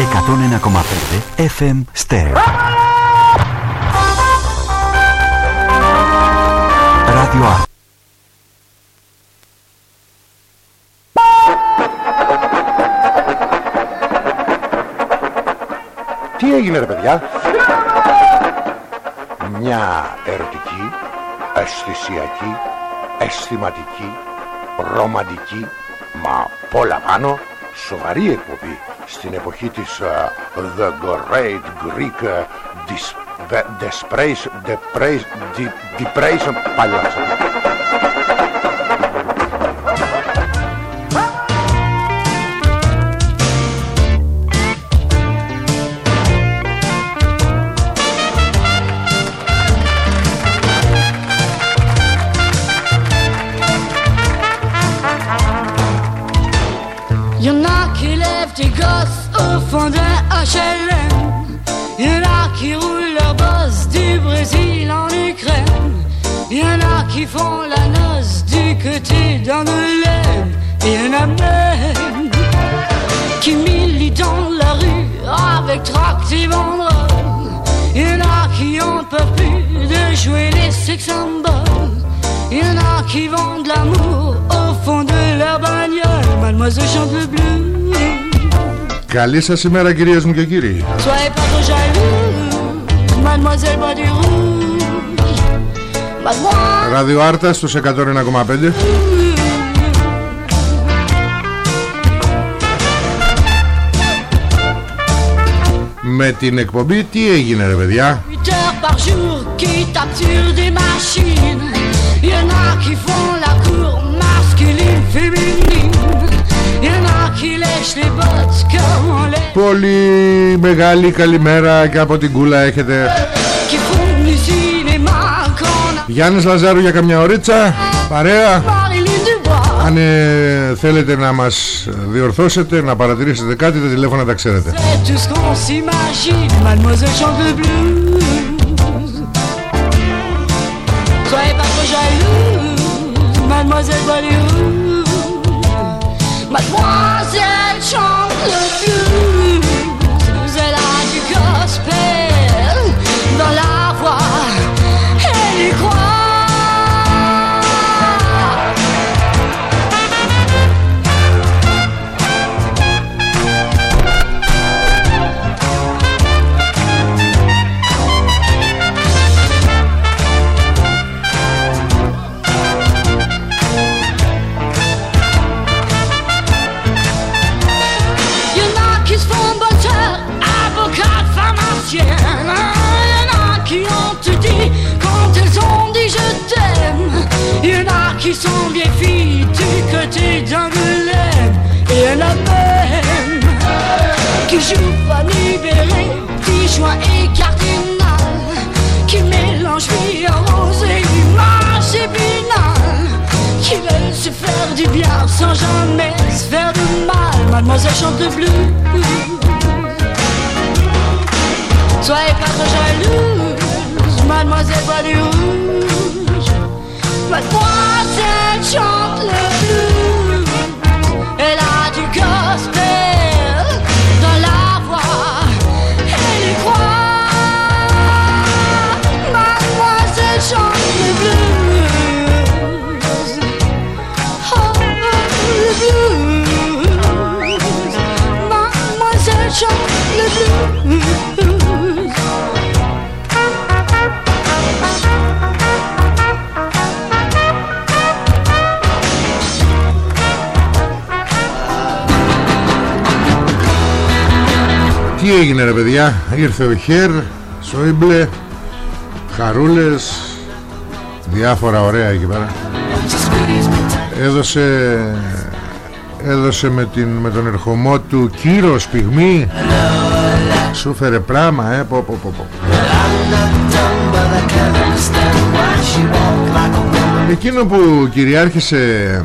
101,5 FM Stereo. Radio A. Τι έγινε ρε παιδιά; Μια ερωτική Αισθησιακή Αισθηματική Ρομαντική Μα πολλά πάνω Σοβαρή εκπομπή Στην εποχή της uh, The Great Greek uh, dis, Depression Depression Depression Καλή σας ημέρα κυρίες μου και κύριοι. Ραδιοάρτα στους 101,5 Με την εκπομπή τι έγινε ρε παιδιά; Πολύ μεγάλη καλημέρα και από την κούλα έχετε. Qui font du cinéma qu'on a Γιάννης Λαζάρου για καμιά ωρίτσα. Παρέα. Marilyn Dubois. Αν ε, θέλετε να μας διορθώσετε Να παρατηρήσετε κάτι Τα τηλέφωνα τα ξέρετε joint et cardinal. Qui en rose et image épinal. Qui veulent se faire du bien sans jamais se faire de mal. Mademoiselle chante le blues. Soyez pas trop jalouse, mademoiselle boit du rouge. Mademoiselle chante le blues. Τι έγινε ρε παιδιά; Ήρθε ο Χέρ Σόιμπλε Χαρούλες Διάφορα ωραία εκεί πέρα Έδωσε Έδωσε με, την, με τον ερχομό του Κύρος πυγμή Σου φέρε πράμα ε, πω, πω, πω, πω. Εκείνο που κυριάρχησε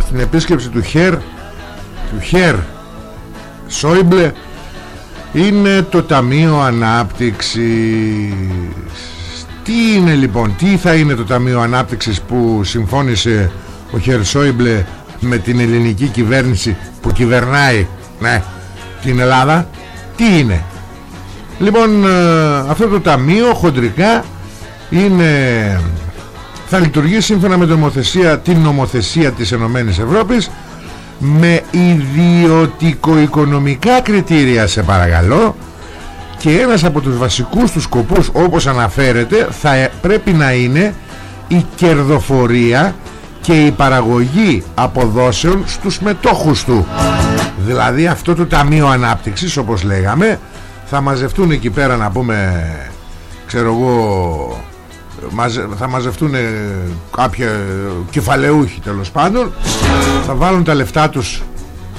Στην επίσκεψη του Χέρ Του Χέρ Σόιμπλε είναι το Ταμείο Ανάπτυξης. Τι είναι λοιπόν Τι θα είναι το Ταμείο Ανάπτυξης Που συμφώνησε ο Χερ Σόιμπλε Με την ελληνική κυβέρνηση Που κυβερνάει ναι, Την Ελλάδα; Τι είναι; Λοιπόν ε, αυτό το ταμείο χοντρικά είναι θα λειτουργεί σύμφωνα με την νομοθεσία, την νομοθεσία της Ενωμένης Ευρώπης με ιδιωτικο-οικονομικά κριτήρια σε παρακαλώ. Και ένας από τους βασικούς τους σκοπούς όπως αναφέρεται θα πρέπει να είναι η κερδοφορία και η παραγωγή αποδόσεων στους μετόχους του. Δηλαδή αυτό το Ταμείο Ανάπτυξης όπως λέγαμε θα μαζευτούν εκεί πέρα να πούμε ξέρω εγώ θα μαζευτούν κάποια κεφαλαιούχοι τέλος πάντων. Θα βάλουν τα λεφτά τους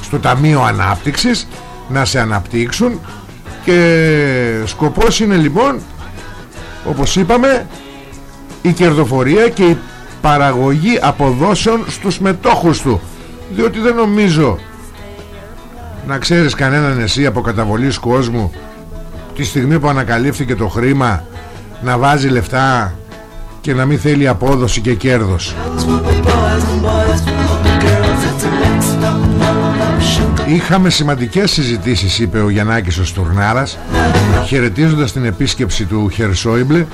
στο Ταμείο Ανάπτυξης να σε αναπτύξουν. Και σκοπός είναι λοιπόν όπως είπαμε η κερδοφορία και η παραγωγή αποδόσεων στους μετόχους του. Διότι δεν νομίζω να ξέρεις κανέναν εσύ από καταβολής κόσμου τη στιγμή που ανακαλύφθηκε το χρήμα να βάζει λεφτά και να μην θέλει απόδοση και κέρδος. Είχαμε σημαντικές συζητήσεις είπε ο Γιαννάκης ο Στουρνάρας χαιρετίζοντας την επίσκεψη του Χερσόιμπλε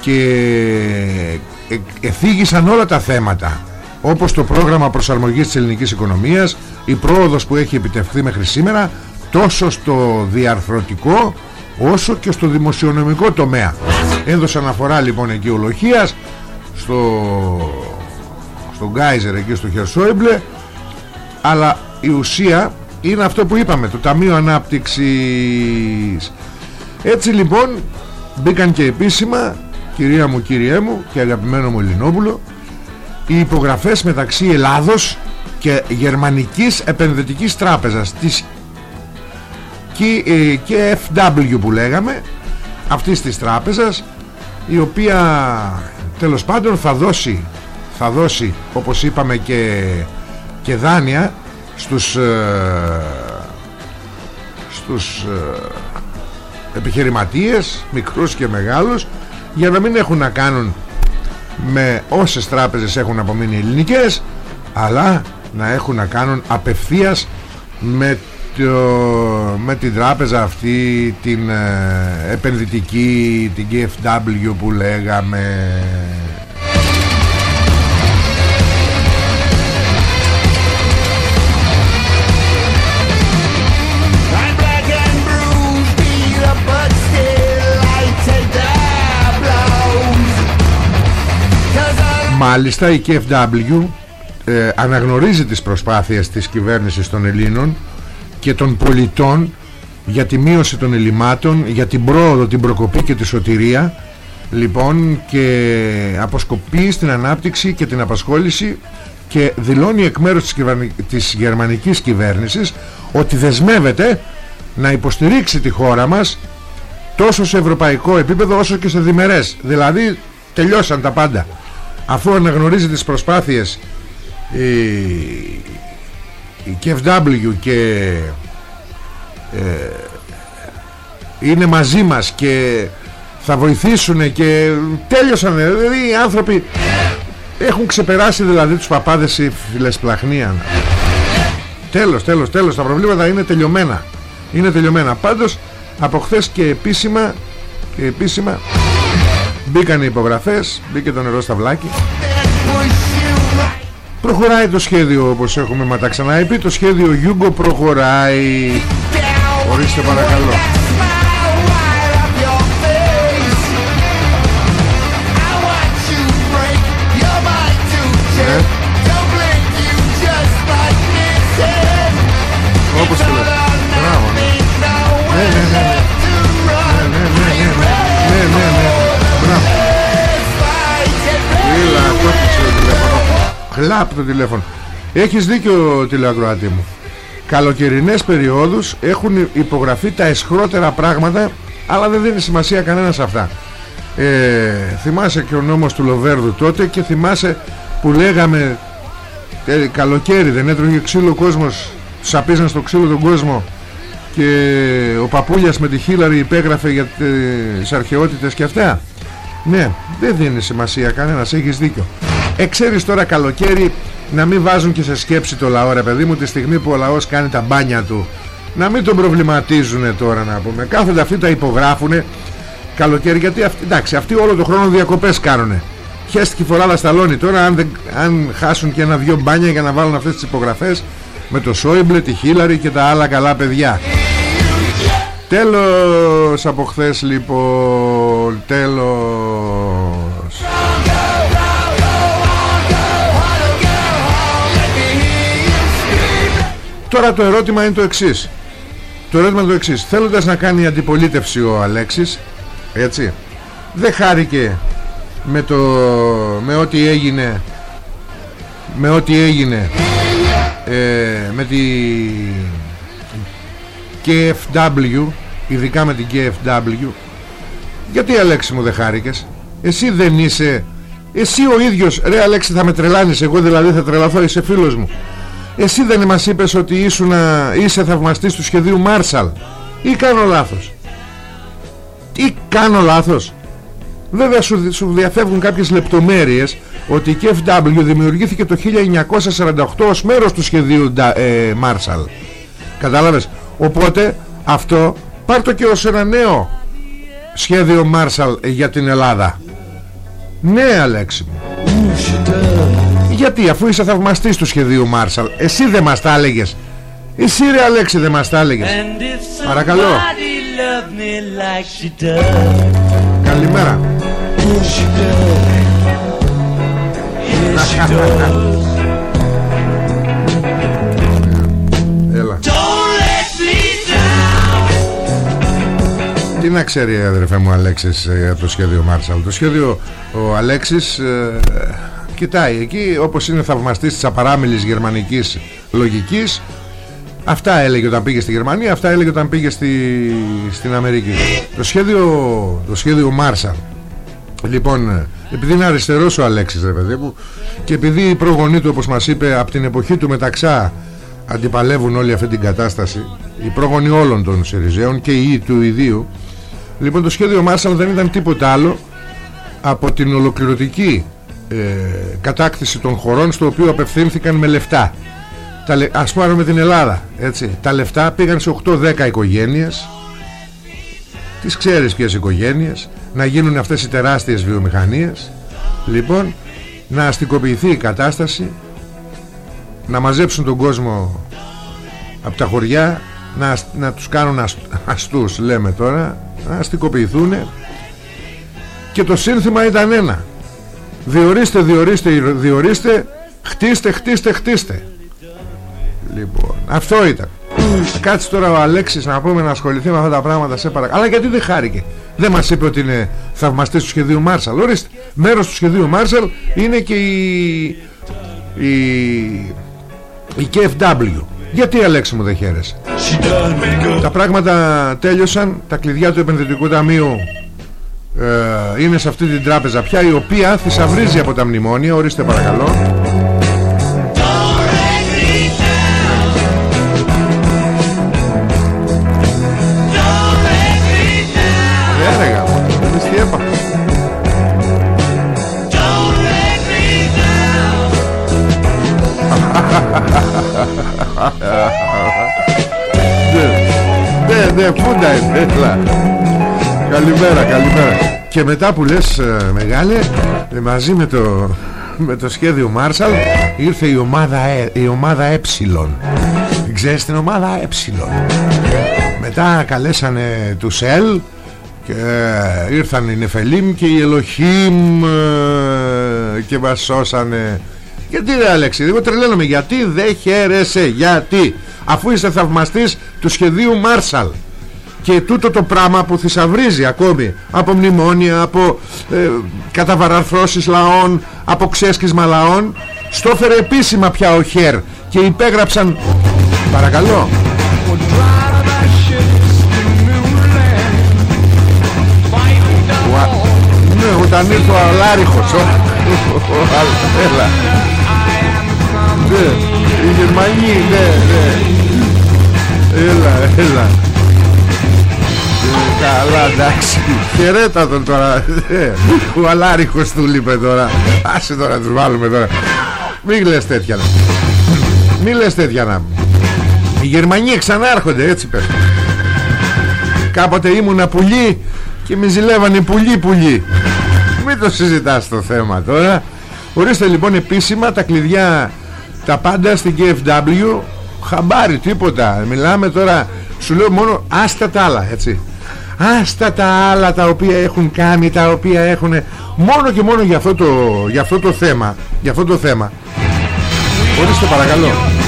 και εθίγησαν όλα τα θέματα όπως το πρόγραμμα προσαρμογής της ελληνικής οικονομίας η πρόοδος που έχει επιτευχθεί μέχρι σήμερα τόσο στο διαρθρωτικό όσο και στο δημοσιονομικό τομέα. Έδωσε αναφορά λοιπόν εκεί ο Λοχίας στο, στον Γκάιζερ εκεί στο Χερσόιμπλε αλλά η ουσία είναι αυτό που είπαμε το Ταμείο Ανάπτυξης. Έτσι λοιπόν μπήκαν και επίσημα κυρία μου κυριέ μου και αγαπημένο μου Ελληνόπουλο οι υπογραφές μεταξύ Ελλάδος και Γερμανικής Επενδυτικής Τράπεζας της και FW που λέγαμε αυτής της τράπεζας η οποία τέλος πάντων θα δώσει θα δώσει όπως είπαμε και, και δάνεια στους ε, στους ε, επιχειρηματίες μικρούς και μεγάλους για να μην έχουν να κάνουν με όσες τράπεζες έχουν απομείνει ελληνικές αλλά να έχουν να κάνουν απευθείας με, το, με την τράπεζα αυτή την ε, επενδυτική την KFW που λέγαμε. Μάλιστα η KFW ε, αναγνωρίζει τις προσπάθειες της κυβέρνησης των Ελλήνων και των πολιτών για τη μείωση των ελλημάτων, για την πρόοδο, την προκοπή και τη σωτηρία λοιπόν και αποσκοπεί στην ανάπτυξη και την απασχόληση και δηλώνει εκ μέρους της, της γερμανικής κυβέρνησης ότι δεσμεύεται να υποστηρίξει τη χώρα μας τόσο σε ευρωπαϊκό επίπεδο όσο και σε διμερές. Δηλαδή τελειώσαν τα πάντα. Αφού αναγνωρίζει τις προσπάθειες η, η KFW και ε, είναι μαζί μας και θα βοηθήσουν και τέλειωσαν δηλαδή οι άνθρωποι έχουν ξεπεράσει δηλαδή τους παπάδες οι φιλεσπλαχνία τέλος τέλος τέλος. Τα προβλήματα είναι τελειωμένα. Είναι τελειωμένα. Πάντως από χθες και επίσημα και επίσημα Μπήκαν οι υπογραφές Μπήκε το νερό στα βλάκι Προχωράει το σχέδιο όπως έχουμε μα τα ξαναείπει Το σχέδιο Γιούγκο προχωράει. Ορίστε παρακαλώ Χλάπ το τηλέφωνο. Έχεις δίκιο τηλεακροατή μου. Καλοκαιρινές περιόδους Έχουν υπογραφεί τα εσχρότερα πράγματα Αλλά δεν δίνει σημασία κανένας σε αυτά. Ε, Θυμάσαι και ο νόμος του Λοβέρδου τότε Και θυμάσαι που λέγαμε ε, Καλοκαίρι δεν έτρωγε ξύλο ο κόσμος Σαπίζαν στο ξύλο τον κόσμο Και ο Παπούλιας με τη Χίλαρη υπέγραφε Για τις αρχαιότητες και αυτά. Ναι δεν δίνει σημασία κανένας Έχεις δίκιο Εξέρεις τώρα καλοκαίρι να μην βάζουν και σε σκέψη το λαό ρε παιδί μου τη στιγμή που ο λαός κάνει τα μπάνια του. Να μην τον προβληματίζουν τώρα να πούμε. Κάθονται αυτοί τα υπογράφουνε. Καλοκαίρι γιατί αυτοί, εντάξει, αυτοί όλο το χρόνο διακοπές κάνουνε. Χέστηκε η φοράδα σταλόνι τώρα αν, δεν, αν χάσουν και ένα-δυο μπάνια για να βάλουν αυτές τις υπογραφές με το Σόιμπλε, τη Χίλαρη και τα άλλα καλά παιδιά. Τέλος από χθες λοιπόν. Τέλος Τώρα το ερώτημα είναι το εξής. Το ερώτημα είναι το εξής. Θέλοντας να κάνει αντιπολίτευση ο Αλέξης Έτσι Δεν χάρηκε με το με ό,τι έγινε με ό,τι έγινε ε, με τη KFW ειδικά με την KFW γιατί Αλέξη μου δεν χάρηκες; Εσύ δεν είσαι εσύ ο ίδιος. Ρε Αλέξη θα με τρελάνεις. Εγώ δηλαδή θα τρελαθώ. Είσαι φίλος μου εσύ δεν μας είπες ότι ήσουνα, είσαι θαυμαστής του σχεδίου Μάρσαλ ή κάνω λάθος; Ή κάνω λάθος; Βέβαια σου, σου διαφεύγουν κάποιες λεπτομέρειες ότι η KFW δημιουργήθηκε το 1948 ως μέρος του σχεδίου ε, Marshall. Κατάλαβες; Οπότε αυτό πάρ' το και ως ένα νέο σχέδιο Marshall για την Ελλάδα. Ναι Αλέξη μου. Γιατί αφού είσαι θαυμαστής του σχεδίου Marshall εσύ δεν μας τα έλεγες. Εσύ ρε Αλέξη δεν μας τα έλεγες. Παρακαλώ. Καλημέρα. Έλα. Τι να ξέρει αδερφέ μου Αλέξης ε, από το σχέδιο Μάρσαλ; Το σχέδιο ο Αλέξης ε, κοιτάει εκεί όπως είναι θαυμαστής της απαράμιλης γερμανικής λογικής Αυτά έλεγε όταν πήγε στη Γερμανία Αυτά έλεγε όταν πήγε στη, στην Αμερική. Το σχέδιο, το σχέδιο Μάρσαλ Λοιπόν, επειδή είναι αριστερός ο Αλέξης ρε παιδί μου και επειδή οι προγονείς του όπως μας είπε από την εποχή του Μεταξά αντιπαλεύουν όλη αυτή την κατάσταση οι πρόγονοι όλων των Σιριζέων και οι του ιδίου λοιπόν το σχέδιο Μάρσαλ δεν ήταν τίποτα άλλο από την ολοκληρωτική ε, κατάκτηση των χωρών στο οποίο απευθύνθηκαν με λεφτά. Τα, ας πούμε με την Ελλάδα έτσι. τα λεφτά πήγαν σε 8-10 οικογένειες. Τις ξέρεις ποιες οικογένειες. Να γίνουν αυτές οι τεράστιες βιομηχανίες. Λοιπόν να αστικοποιηθεί η κατάσταση. Να μαζέψουν τον κόσμο από τα χωριά. Να, να τους κάνουν αστούς λέμε τώρα. Να αστικοποιηθούν και το σύνθημα ήταν ένα διορίστε, διορίστε, διορίστε χτίστε, χτίστε, χτίστε λοιπόν αυτό ήταν Κάτσε τώρα ο Αλέξης να πούμε να ασχοληθεί με αυτά τα πράγματα σε παρακαλώ. Αλλά γιατί δεν χάρηκε. Δεν μας είπε ότι είναι θαυμαστής του σχεδίου Μάρσαλ. Ορίστε, μέρος του σχεδίου Μάρσαλ είναι και η, η, η KFW. Γιατί Αλέξη μου δεν χαίρεσαι; Τα πράγματα τέλειωσαν. Τα κλειδιά του επενδυτικού ταμείου ε, είναι σε αυτή την τράπεζα πια η οποία θησαυρίζει από τα μνημόνια. Ορίστε παρακαλώ. Ναι, ναι, φούντα είναι, Καλημέρα, καλημέρα. Και μετά που λες ε, μεγάλε, ε, μαζί με το, με το σχέδιο Μάρσαλ ήρθε η ομάδα, ε, η ομάδα Ε. Ξέρεις την ομάδα Ε. Μετά καλέσανε τους Ελ και ήρθαν οι Νεφελίμ και οι Ελοχίμ και μας σώσανε γιατί ρε Αλέξη, εγώ τρελαίνομαι Γιατί δεν χαίρεσαι, γιατί Αφού είσαι θαυμαστής του σχεδίου Μάρσαλ Και τούτο το πράγμα που θησαυρίζει ακόμη Από μνημόνια, από ε, καταβαραρθρώσεις λαών Από ξέσκισμα λαών Στο φέρε επίσημα πια ο Χέρ Και υπέγραψαν Παρακαλώ Ναι, όταν ήρθε ο Αλάριχος Έλα ναι, οι Γερμανοί, ναι, ναι. Έλα, έλα. Ε, καλά, εντάξει. Χαιρέτα τον τώρα. Ε, ο Αλάριχος του λείπε τώρα. Άσε τώρα τους βάλουμε τώρα. Μην λες τέτοια. Μην λες τέτοια να Οι Γερμανοί ξανάρχονται έτσι πες Κάποτε ήμουνα πουλί Και με ζηλεύανε πουλί πουλί Μην το συζητάς το θέμα τώρα Ορίστε λοιπόν επίσημα τα κλειδιά Τα πάντα στην KFW Χαμπάρι τίποτα Μιλάμε τώρα Σου λέω μόνο άστα τα άλλα έτσι Άστα τα άλλα τα οποία έχουν κάνει Τα οποία έχουν Μόνο και μόνο για αυτό το, για αυτό το θέμα Για αυτό το θέμα. Ορίστε παρακαλώ Παρακαλώ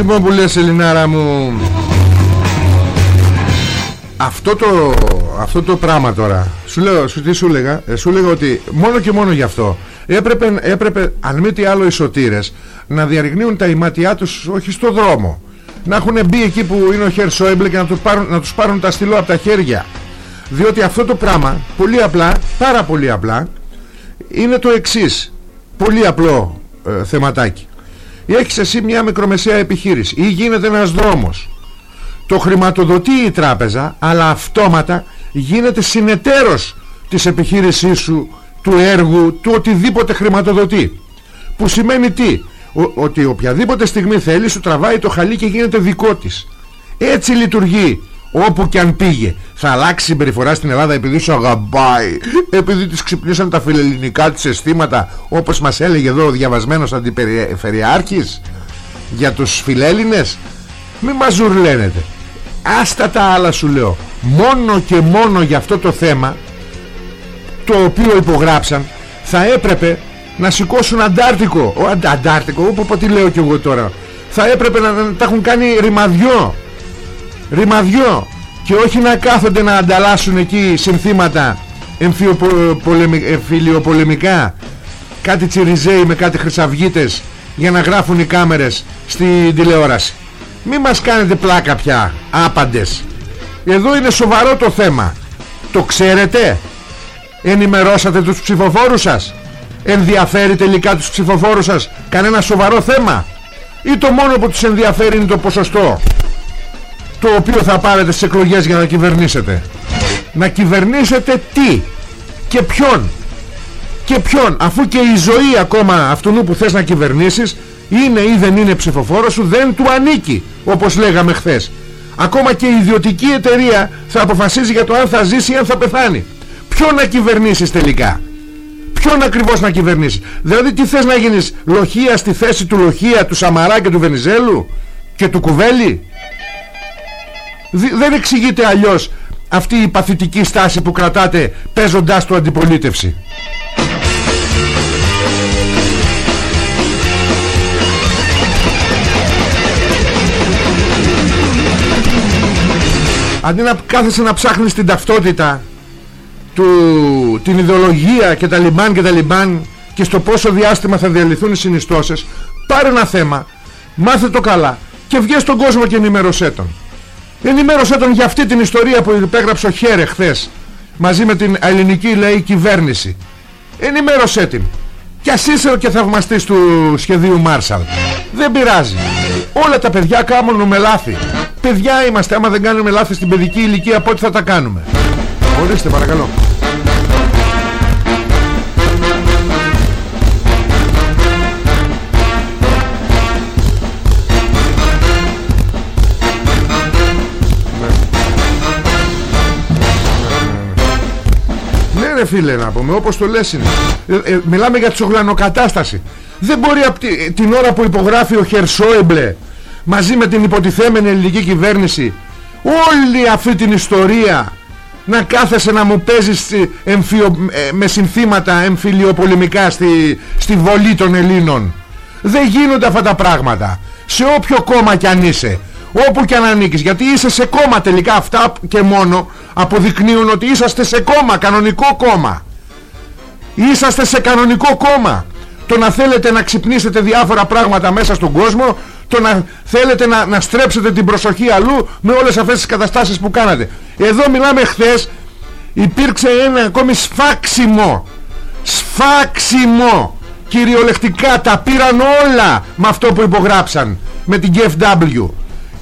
Λοιπόν, λοιπόν που λες Ελληνάρα μου αυτό το, αυτό το πράγμα τώρα Σου λέω, σου, τι σου έλεγα ε, Σου έλεγα ότι μόνο και μόνο γι' αυτό Έπρεπε, έπρεπε αν μη τι άλλο οι σωτήρες Να διαρριγνύουν τα ημάτια τους Όχι στο δρόμο. Να έχουν μπει εκεί που είναι ο Χέρ Σόιμπλε Και να τους πάρουν, να τους πάρουν τα στυλό από τα χέρια. Διότι αυτό το πράγμα Πολύ απλά, πάρα πολύ απλά Είναι το εξής. Πολύ απλό ε, θεματάκι Έχεις εσύ μια μικρομεσαία επιχείρηση. Ή γίνεται ένας δρόμος. Το χρηματοδοτεί η τράπεζα αλλά αυτόματα γίνεται συνεταίρος της επιχείρησής σου του έργου, του οτιδήποτε χρηματοδοτεί. Που σημαίνει τι; Ο- ότι οποιαδήποτε στιγμή θέλεις σου τραβάει το χαλί και γίνεται δικό της. Έτσι λειτουργεί όπου και αν πήγε. Θα αλλάξει συμπεριφορά στην Ελλάδα επειδή σου αγαπάει. Επειδή της ξυπνήσαν τα φιλελληνικά της αισθήματα όπως μας έλεγε εδώ ο διαβασμένος αντιπεριφερειάρχης για τους φιλέλληνες μη μας ζουρλένετε. Άστα τα άλλα σου λέω. Μόνο και μόνο για αυτό το θέμα Το οποίο υπογράψαν Θα έπρεπε να σηκώσουν αντάρτικο. Ο αντα, αντάρτικο Όπω πω τι λέω κι εγώ τώρα. Θα έπρεπε να, να τα έχουν κάνει ρημαδιό Ρημαδιό Και όχι να κάθονται να ανταλλάσσουν εκεί Συνθήματα εμφιοπολεμι- εμφυλιοπολεμικά Κάτι τσιριζέοι με κάτι χρυσαυγίτες Για να γράφουν οι κάμερες Στην τηλεόραση. Μη μας κάνετε πλάκα πια Άπαντες. Εδώ είναι σοβαρό το θέμα. Το ξέρετε; Ενημερώσατε τους ψηφοφόρους σας; Ενδιαφέρει τελικά τους ψηφοφόρους σας; Κανένα σοβαρό θέμα; Ή το μόνο που τους ενδιαφέρει είναι το ποσοστό; Το οποίο θα πάρετε στις εκλογές για να κυβερνήσετε. Να κυβερνήσετε τι Και ποιον. Και ποιον αφού και η ζωή ακόμα αυτού που θες να κυβερνήσεις είναι ή δεν είναι ψηφοφόρο σου δεν του ανήκει όπως λέγαμε χθες. Ακόμα και η ιδιωτική εταιρεία θα αποφασίζει για το αν θα ζήσει ή αν θα πεθάνει. Ποιον να κυβερνήσεις τελικά; Ποιον ακριβώς να κυβερνήσεις; Δηλαδή τι θες να γίνεις; Λοχεία στη θέση του λοχεία του Σαμαρά και του Βενιζέλου και του Κουβέλη; Δι- δεν εξηγείται αλλιώς αυτή η παθητική στάση που κρατάτε παίζοντάς το αντιπολίτευση. Αντί να κάθεσαι να ψάχνεις την ταυτότητα του, την ιδεολογία και τα λιμπάν και τα λιμπάν και στο πόσο διάστημα θα διαλυθούν οι συνιστώσεις πάρε ένα θέμα μάθε το καλά και βγες στον κόσμο και ενημέρωσέ τον ενημέρωσέ τον για αυτή την ιστορία που υπέγραψε ο Χέρε χθες μαζί με την ελληνική λέει κυβέρνηση. Ενημέρωσέ την. Κι ας είσαι και θαυμαστής του σχεδίου Μάρσαλ. Δεν πειράζει. Όλα τα παιδιά κάνουμε λάθη. Παιδιά είμαστε άμα δεν κάνουμε λάθη στην παιδική ηλικία πότε θα τα κάνουμε; Ορίστε παρακαλώ ρε φίλε να πούμε όπως το λες είναι. Ε, ε, Μιλάμε για τσογλανοκατάσταση Δεν μπορεί απ' τη- την ώρα που υπογράφει ο Χερσόεμπλε Μαζί με την υποτιθέμενη ελληνική κυβέρνηση Όλη αυτή την ιστορία Να κάθεσαι να μου παίζεις ε, εμφυο- ε, Με συνθήματα εμφυλιοπολεμικά στη, στη βολή των Ελλήνων. Δεν γίνονται αυτά τα πράγματα. Σε όποιο κόμμα κι αν είσαι Όπου και αν ανήκεις. Γιατί είσαι σε κόμμα τελικά Αυτά και μόνο αποδεικνύουν ότι είσαστε σε κόμμα Κανονικό κόμμα. Είσαστε σε κανονικό κόμμα. Το να θέλετε να ξυπνήσετε διάφορα πράγματα μέσα στον κόσμο το να θέλετε να, να στρέψετε την προσοχή αλλού με όλες αυτές τις καταστάσεις που κάνατε. Εδώ μιλάμε χθες υπήρξε ένα ακόμη σφάξιμο. Σφάξιμο. Κυριολεκτικά τα πήραν όλα με αυτό που υπογράψαν με την KFW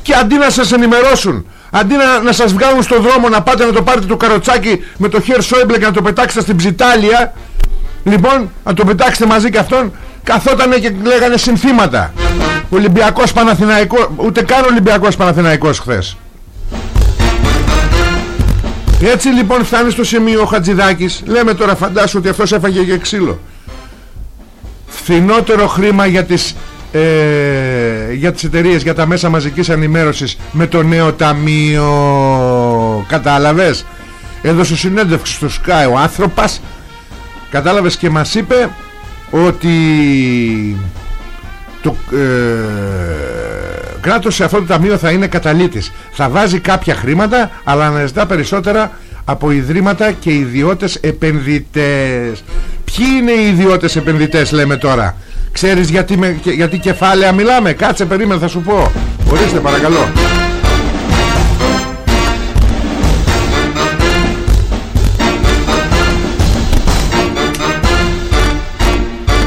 και αντί να σας ενημερώσουν αντί να, να σας βγάλουν στον δρόμο να πάτε να το πάρετε το καροτσάκι με το χέρι Σόιμπλε και να το πετάξετε στην ψιτάλια λοιπόν να το πετάξετε μαζί και αυτόν καθότανε και λέγανε συνθήματα. Ολυμπιακός Παναθηναϊκός ούτε καν Ολυμπιακός Παναθηναϊκός χθες. Έτσι λοιπόν φτάνει στο σημείο ο Χατζηδάκης. Λέμε τώρα φαντάσου ότι αυτός έφαγε και ξύλο. Φθηνότερο χρήμα για τις ε, για τις εταιρείες, για τα μέσα μαζικής ενημέρωσης με το νέο ταμείο. Κατάλαβες; Έδωσε συνέντευξη στο Sky ο άνθρωπος κατάλαβες και μας είπε ότι το ε, κράτος σε αυτό το ταμείο θα είναι καταλήτης. Θα βάζει κάποια χρήματα αλλά αναζητά περισσότερα από ιδρύματα και ιδιώτες επενδυτές. Ποιοι είναι οι ιδιώτες επενδυτές λέμε τώρα; Ξέρεις γιατί, με, γιατί κεφάλαια μιλάμε; Κάτσε περίμενε θα σου πω. Ορίστε παρακαλώ.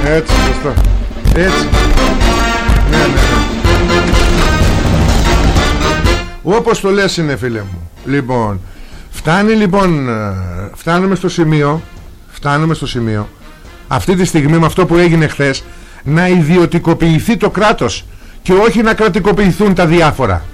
Έτσι σωστά Έτσι. Ναι ναι ναι. Όπως το λες είναι φίλε μου. Λοιπόν Φτάνει λοιπόν ε, Φτάνουμε στο σημείο Φτάνουμε στο σημείο. Αυτή τη στιγμή με αυτό που έγινε χθες να ιδιωτικοποιηθεί το κράτος και όχι να κρατικοποιηθούν τα διάφορα.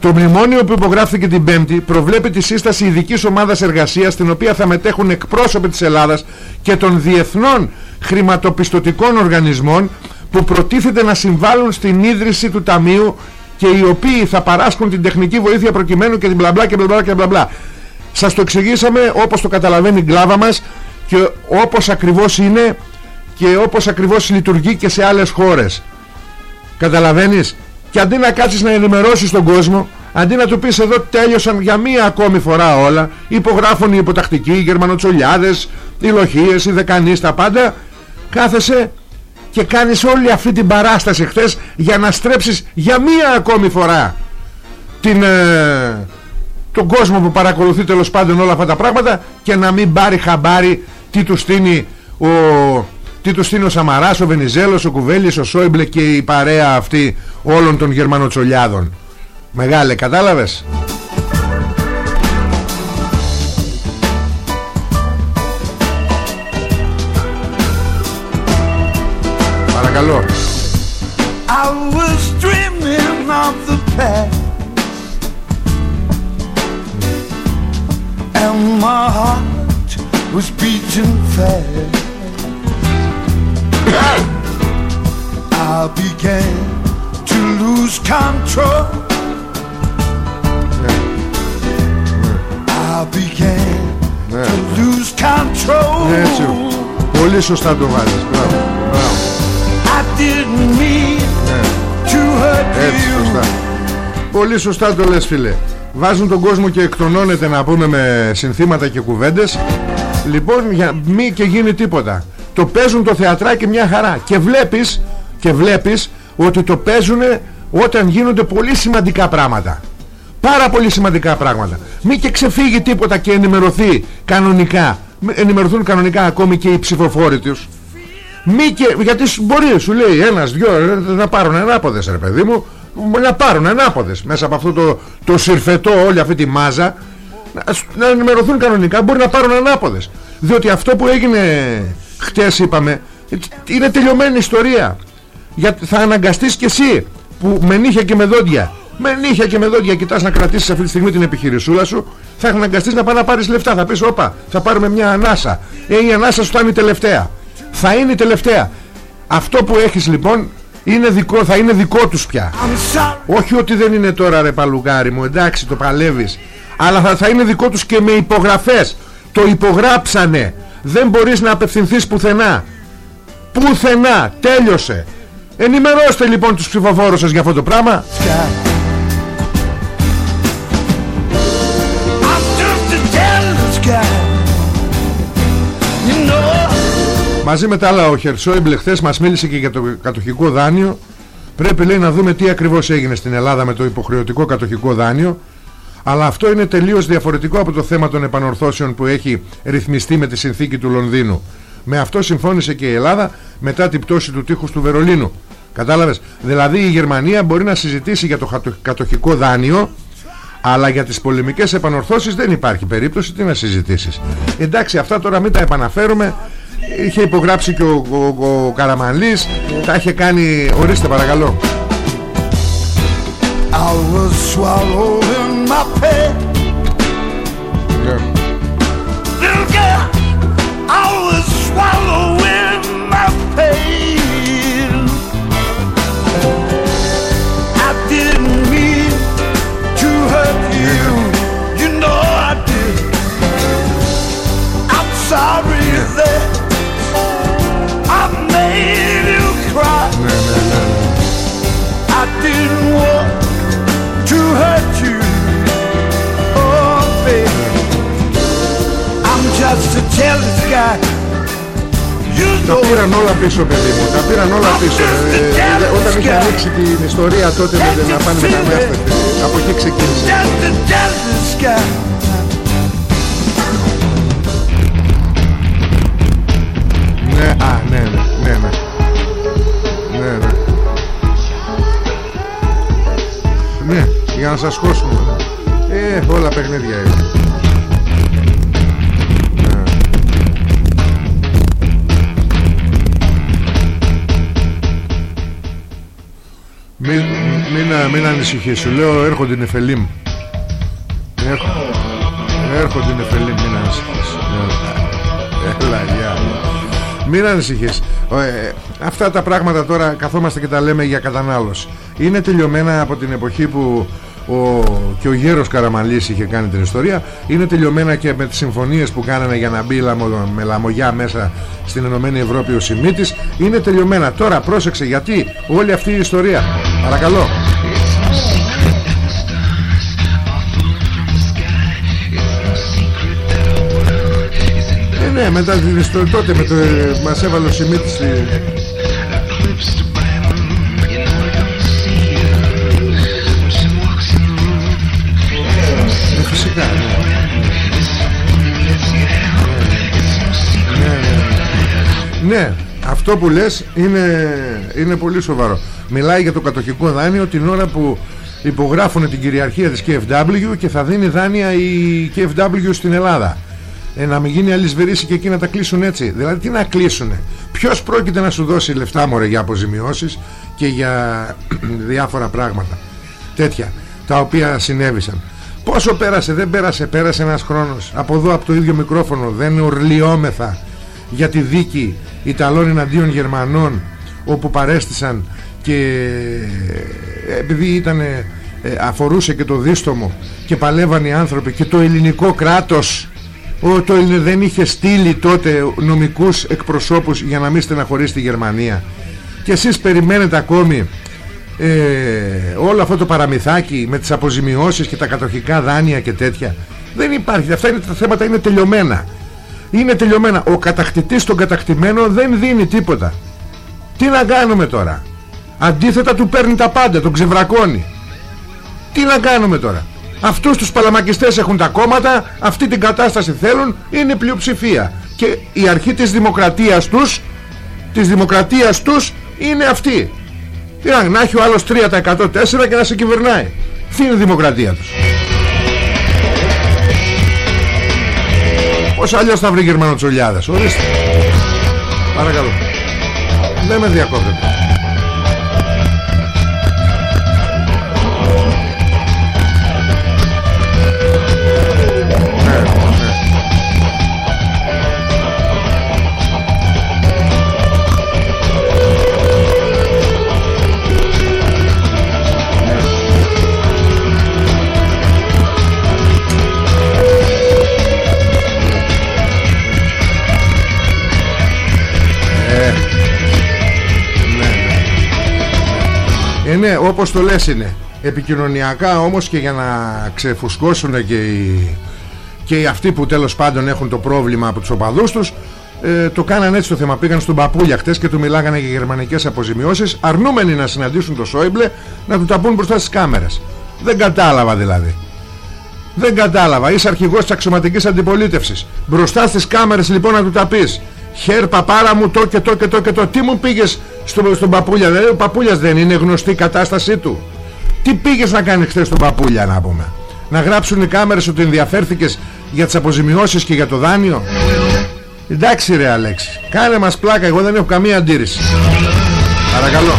Το μνημόνιο που υπογράφηκε την Πέμπτη προβλέπει τη σύσταση ειδικής ομάδας εργασίας στην οποία θα μετέχουν εκπρόσωποι της Ελλάδας και των διεθνών χρηματοπιστωτικών οργανισμών που προτίθεται να συμβάλλουν στην ίδρυση του Ταμείου και οι οποίοι θα παράσχουν την τεχνική βοήθεια προκειμένου και την μπλα και μπλα και μπλα Σας το εξηγήσαμε όπως το καταλαβαίνει η γκλάβα μας και όπως ακριβώς είναι και όπως ακριβώς λειτουργεί και σε άλλες χώρες. Καταλαβαίνεις; Και αντί να κάτσεις να ενημερώσεις τον κόσμο αντί να του πεις εδώ τέλειωσαν για μία ακόμη φορά όλα υπογράφουν οι υποτακτικοί, οι γερμανοτσολιάδες οι λοχίες, οι δεκανείς, τα πάντα κάθεσαι και κάνεις όλη αυτή την παράσταση χθες για να στρέψεις για μία ακόμη φορά την, ε, τον κόσμο που παρακολουθεί τέλος πάντων όλα αυτά τα πράγματα και να μην πάρει χαμπάρι τι τους στείνει ο τι τους στείλει ο Σαμαράς, ο Βενιζέλος, ο Κουβέλης, ο Σόιμπλε και η παρέα αυτή όλων των Γερμανοτσολιάδων. Μεγάλε, κατάλαβες; Παρακαλώ. I was dreaming of the past And my heart was beating fast I began to lose control. I began to lose control. Έτσι. Πολύ σωστά το βάζεις. Μπράβο. Μπράβο. I didn't mean to hurt Έτσι, σωστά. Πολύ σωστά το λες φίλε. Βάζουν τον κόσμο και εκτονώνεται να πούμε με συνθήματα και κουβέντες. Λοιπόν, για μη και γίνει τίποτα το παίζουν το θεατράκι μια χαρά. Και βλέπεις, και βλέπεις ότι το παίζουν όταν γίνονται πολύ σημαντικά πράγματα. Πάρα πολύ σημαντικά πράγματα. Μη και ξεφύγει τίποτα και ενημερωθεί κανονικά. Ενημερωθούν κανονικά ακόμη και οι ψηφοφόροι τους. Μη και, γιατί μπορεί σου λέει ένας δυο να πάρουν ανάποδες ρε παιδί μου. Να πάρουν ανάποδες μέσα από αυτό το, το συρφετό όλη αυτή τη μάζα. Να, να ενημερωθούν κανονικά. Μπορεί να πάρουν ανάποδες. Διότι αυτό που έγινε χτες είπαμε είναι τελειωμένη ιστορία. Γιατί θα αναγκαστείς και εσύ που με νύχια και με δόντια με νύχια και με δόντια κοιτάς να κρατήσεις αυτή τη στιγμή την επιχειρησούλα σου θα αναγκαστείς να πάει να πάρεις λεφτά. Θα πεις όπα θα πάρουμε μια ανάσα ε, η ανάσα σου θα είναι η τελευταία. Θα είναι η τελευταία. Αυτό που έχεις λοιπόν είναι δικό, θα είναι δικό τους πια. Όχι ότι δεν είναι τώρα ρε παλουγάρι μου εντάξει το παλεύεις αλλά θα, θα είναι δικό τους και με υπογραφές. Το υπογράψανε δεν μπορείς να απευθυνθείς πουθενά. Πουθενά. Τέλειωσε. Ενημερώστε λοιπόν τους ψηφοφόρους σας για αυτό το πράγμα. You know. Μαζί με τα άλλα ο Χερσόιμπλε χθες μας μίλησε και για το κατοχικό δάνειο. Πρέπει λέει να δούμε τι ακριβώς έγινε στην Ελλάδα με το υποχρεωτικό κατοχικό δάνειο αλλά αυτό είναι τελείως διαφορετικό από το θέμα των επανορθώσεων που έχει ρυθμιστεί με τη συνθήκη του Λονδίνου. Με αυτό συμφώνησε και η Ελλάδα μετά την πτώση του τείχους του Βερολίνου. Κατάλαβες; Δηλαδή η Γερμανία μπορεί να συζητήσει για το κατοχικό δάνειο αλλά για τις πολεμικές επανορθώσεις δεν υπάρχει περίπτωση τι να συζητήσεις; Εντάξει αυτά τώρα μην τα επαναφέρουμε. Είχε υπογράψει και ο, ο, ο, Καραμανλής Τα είχε κάνει Ορίστε παρακαλώ I was swallowing my pain yeah. Little girl I was swallowing my pain jealous guy. Τα πήραν όλα πίσω παιδί μου, τα πήραν όλα πίσω ε, Όταν είχε ανοίξει την ιστορία τότε με, να πάνε μετανάστες Από εκεί ξεκίνησε Ναι, α, ναι, ναι, ναι, ναι. Ναι, ναι. Ναι, για να σας χώσουμε. Ε, όλα παιχνίδια είναι. Μην, μην, μην ανησυχείς. Σου λέω έρχονται οι Νεφελίμ. Έρχονται οι Νεφελίμ Μην ανησυχείς. Έλα γεια. Μην ανησυχείς. Ε, αυτά τα πράγματα τώρα καθόμαστε και τα λέμε για κατανάλωση. Είναι τελειωμένα από την εποχή που ο, και ο γέρος Καραμαλής είχε κάνει την ιστορία. Είναι τελειωμένα και με τις συμφωνίες που κάνανε για να μπει με λαμογιά μέσα στην Ενωμένη Ευρώπη ο Σιμίτης. Είναι τελειωμένα. Τώρα πρόσεξε γιατί όλη αυτή η ιστορία παρακαλώ ναι, μετά την ιστορία τότε με το, μας έβαλε ο Σιμίτης στη... Ε, φυσικά, ναι. Ναι, ναι. ναι, αυτό που λες είναι, είναι πολύ σοβαρό. Μιλάει για το κατοχικό δάνειο την ώρα που υπογράφουν την κυριαρχία της KFW και θα δίνει δάνεια η KFW στην Ελλάδα ε, να μην γίνει αλυσβερίση και εκεί να τα κλείσουν έτσι. Δηλαδή τι να κλείσουν. Ποιος πρόκειται να σου δώσει λεφτά μωρέ για αποζημιώσεις και για διάφορα πράγματα; Τέτοια τα οποία συνέβησαν. Πόσο πέρασε, δεν πέρασε, πέρασε ένας χρόνος. Από εδώ από το ίδιο μικρόφωνο δεν ορλιόμεθα για τη δίκη Ιταλών εναντίον Γερμανών όπου παρέστησαν και ε, επειδή ήταν ε, αφορούσε και το δίστομο και παλεύαν οι άνθρωποι και το ελληνικό κράτος ο, το δεν είχε στείλει τότε νομικούς εκπροσώπους για να μην στεναχωρήσει τη Γερμανία. Και εσείς περιμένετε ακόμη ε, όλο αυτό το παραμυθάκι με τις αποζημιώσεις και τα κατοχικά δάνεια και τέτοια. Δεν υπάρχει, αυτά είναι, τα θέματα είναι τελειωμένα είναι τελειωμένα. Ο κατακτητής των κατακτημένων δεν δίνει τίποτα. Τι να κάνουμε τώρα; Αντίθετα του παίρνει τα πάντα τον ξεβρακώνει. Τι να κάνουμε τώρα; Αυτούς τους παλαμακιστές έχουν τα κόμματα Αυτή την κατάσταση θέλουν Είναι πλειοψηφία. Και η αρχή της δημοκρατίας τους Της δημοκρατίας τους είναι αυτή. Τι να, να έχει ο άλλος 3% και να σε κυβερνάει. Αυτή είναι η δημοκρατία τους Πώς αλλιώς θα βρει Γερμανοτσολιάδες Ορίστε. Παρακαλώ. Δεν με διακόπτεται Ε, ναι, όπως το λες είναι. Επικοινωνιακά όμως και για να ξεφουσκώσουν και οι, και οι αυτοί που τέλος πάντων έχουν το πρόβλημα από τους οπαδούς τους ε, το κάνανε έτσι το θέμα. Πήγαν στον Παπούλια χτες και του μιλάγανε για γερμανικές αποζημιώσεις, αρνούμενοι να συναντήσουν το Σόιμπλε, να του τα πούν μπροστά στις κάμερες. Δεν κατάλαβα δηλαδή. Δεν κατάλαβα. Είσαι αρχηγός της αξιωματικής αντιπολίτευσης. Μπροστά στις κάμερες λοιπόν να του τα πεις. Χέρ παπάρα μου το και το και το και το. Τι μου πήγες στο, στον Παπούλια. Δηλαδή ο Παπούλιας δεν είναι γνωστή η κατάστασή του. Τι πήγες να κάνεις χθες στον Παπούλια να πούμε; Να γράψουν οι κάμερες ότι ενδιαφέρθηκες για τις αποζημιώσεις και για το δάνειο; Εντάξει ρε Αλέξη. Κάνε μας πλάκα. Εγώ δεν έχω καμία αντίρρηση. Παρακαλώ.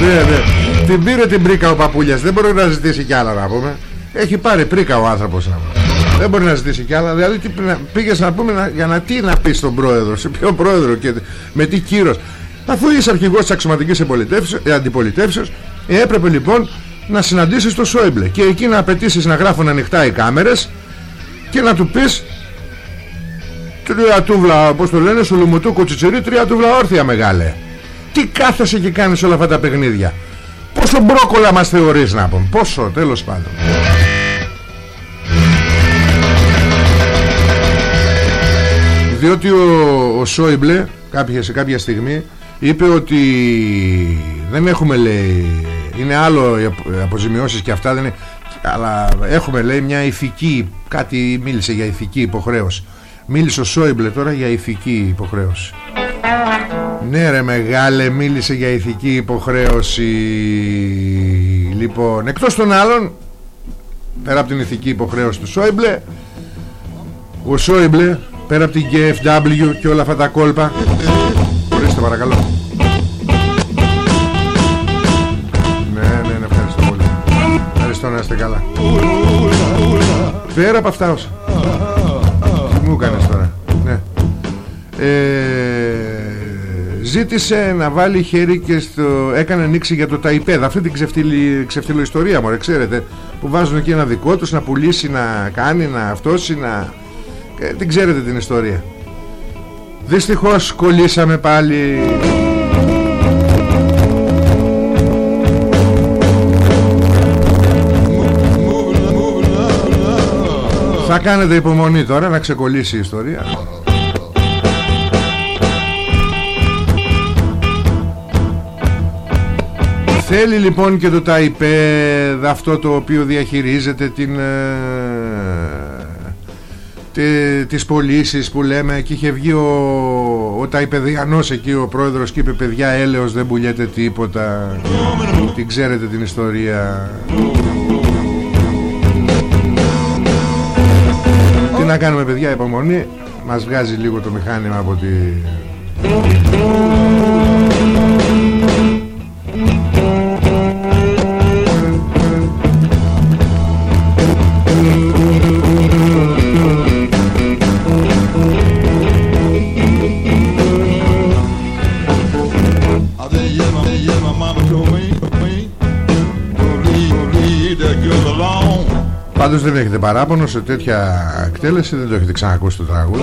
Ναι, ναι. Την πήρε την πρίκα ο Παπούλιας. Δεν μπορεί να ζητήσει κι άλλα να πούμε. Έχει πάρει πρίκα ο άνθρωπος να πούμε. Δεν μπορεί να ζητήσει κι άλλα. Δηλαδή τι, να, πήγες να πούμε να, για να τι να πεις στον πρόεδρο, σε ποιο πρόεδρο και με τι κύρος. Αφού είσαι αρχηγός της αξιωματικής ε, αντιπολιτεύσεως, ε, έπρεπε λοιπόν να συναντήσεις το Σόιμπλε και εκεί να απαιτήσεις να γράφουν ανοιχτά οι κάμερες και να του πεις τρία τούβλα, πώς το λένε, σου λουμουτού κοτσιτσερί, τρία τούβλα όρθια μεγάλε. Τι κάθεσαι και κάνεις όλα αυτά τα παιχνίδια; Πόσο μπρόκολα μας θεωρείς να πούμε; Πόσο, τέλος πάντων. Διότι ο, ο Σόιμπλε κάποια, σε κάποια στιγμή είπε ότι δεν έχουμε λέει είναι άλλο οι αποζημιώσεις και αυτά δεν είναι, αλλά έχουμε λέει μια ηθική κάτι μίλησε για ηθική υποχρέωση μίλησε ο Σόιμπλε τώρα για ηθική υποχρέωση ναι ρε μεγάλε μίλησε για ηθική υποχρέωση. Λοιπόν εκτός των άλλων πέρα από την ηθική υποχρέωση του Σόιμπλε ο Σόιμπλε πέρα από την KFW και όλα αυτά τα κόλπα. Ορίστε παρακαλώ. Ναι ναι ναι ευχαριστώ πολύ. Ευχαριστώ να είστε καλά. Πέρα από αυτά όσα. Τι μου έκανες τώρα. Ναι. Ε, ζήτησε να βάλει χέρι και στο... έκανε νήξη για το Ταϊπέδ αυτή την ξεφτυλο ιστορία μωρέ ξέρετε που βάζουν εκεί ένα δικό τους να πουλήσει να κάνει να αυτόσει να ε, την ξέρετε την ιστορία. Δυστυχώς κολλήσαμε πάλι. Θα κάνετε υπομονή τώρα να ξεκολλήσει η ιστορία Θέλει λοιπόν και το ΤΑΙΠΕΔ αυτό το οποίο διαχειρίζεται την ε, τε, τις πωλήσεις που λέμε. Και είχε βγει ο, ο Ταϊπεδιανός εκεί ο πρόεδρος και είπε παιδιά έλεος δεν πουλιέται τίποτα την ξέρετε την ιστορία. Τι να κάνουμε παιδιά υπομονή. Μας βγάζει λίγο το μηχάνημα από τη Πάντως δεν έχετε παράπονο σε τέτοια εκτέλεση Δεν το έχετε ξανακούσει το τραγούδι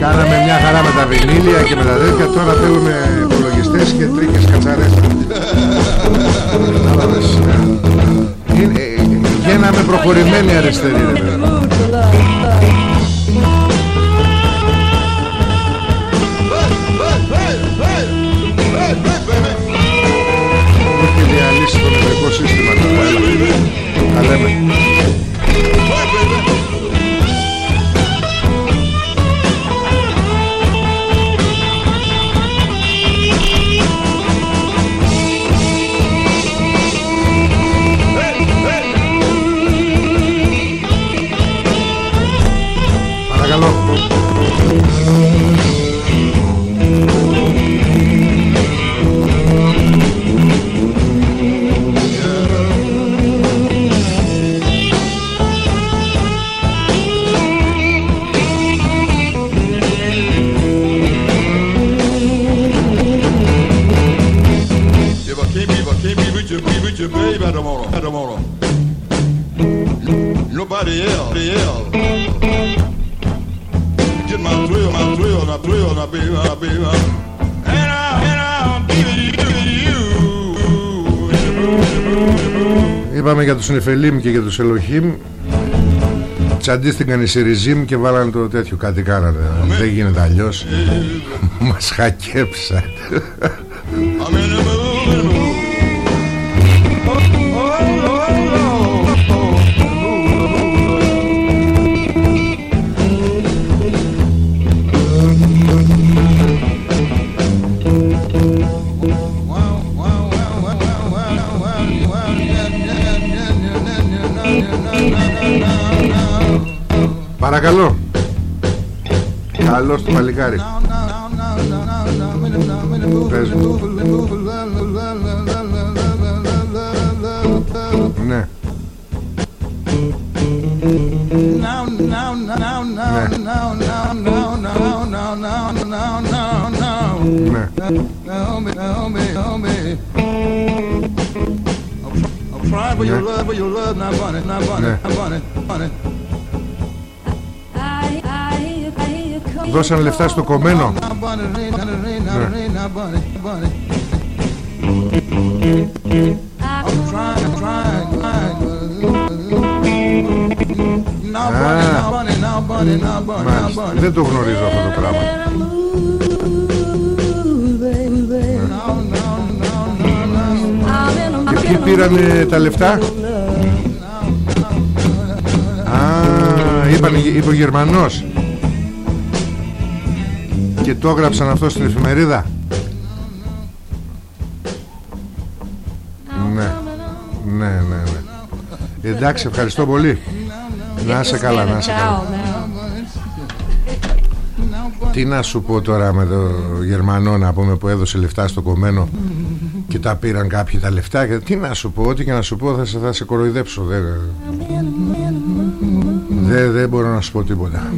Κάναμε μια χαρά με τα βινίλια και με τα τέτοια. Τώρα θέλουμε υπολογιστές και τρίκες κατσαρές Κατάλαβες. Είναι, ε, Γίναμε προχωρημένοι αριστεροί ρε παιδιά Έχει διαλύσει το νευρικό σύστημα του Έλα Τα λέμε για τους Νεφελίμ και για τους Ελοχίμ Τσαντίστηκαν οι Σιριζίμ και βάλανε το τέτοιο. Κάτι κάνανε. Δεν γίνεται αλλιώς. Μας χακέψαν Παρακαλώ. Καλώς το παλικάρι. Πες μου. Ναι. Ναι. Try bunny, not Μάλιστα bunny. Δεν το γνωρίζω αυτό το πράγμα No, no, no, no, no. Και ποιοι πήρανε τα λεφτά; Α, είπαν, είπε ο Γερμανός Και το έγραψαν αυτό στην εφημερίδα. Ναι. Ναι, ναι, ναι. Εντάξει, ευχαριστώ πολύ. Να είσαι καλά, να είσαι καλά. Τι να σου πω τώρα με το Γερμανό να πούμε που έδωσε λεφτά στο κομμένο και τα πήραν κάποιοι τα λεφτά και τι να σου πω, ό,τι και να σου πω θα σε, θα σε κοροϊδέψω δεν, δεν, δεν μπορώ να σου πω τίποτα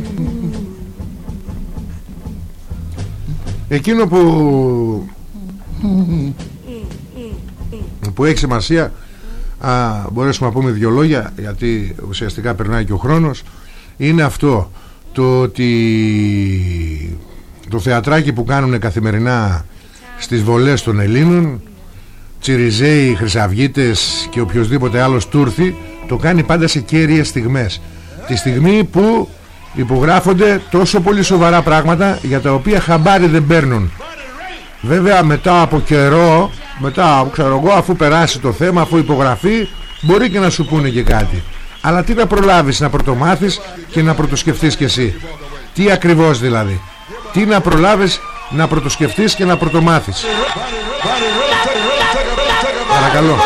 εκείνο που που έχει σημασία α, μπορέσουμε να πούμε δύο λόγια γιατί ουσιαστικά περνάει και ο χρόνος είναι αυτό το ότι το θεατράκι που κάνουν καθημερινά στις βολές των Ελλήνων Τσιριζέοι, Χρυσαυγίτες και οποιοδήποτε άλλος τούρθι το κάνει πάντα σε κέρυες στιγμές. Τη στιγμή που υπογράφονται τόσο πολύ σοβαρά πράγματα για τα οποία χαμπάρι δεν παίρνουν. Βέβαια μετά από καιρό μετά ξέρω εγώ αφού περάσει το θέμα αφού υπογραφεί μπορεί και να σου πούνε και κάτι. Αλλά τι να προλάβεις να πρωτομάθεις και να πρωτοσκεφτείς κι εσύ. Τι ακριβώς δηλαδή. Τι να προλάβεις να πρωτοσκεφτείς και να πρωτομάθεις. Παρακαλώ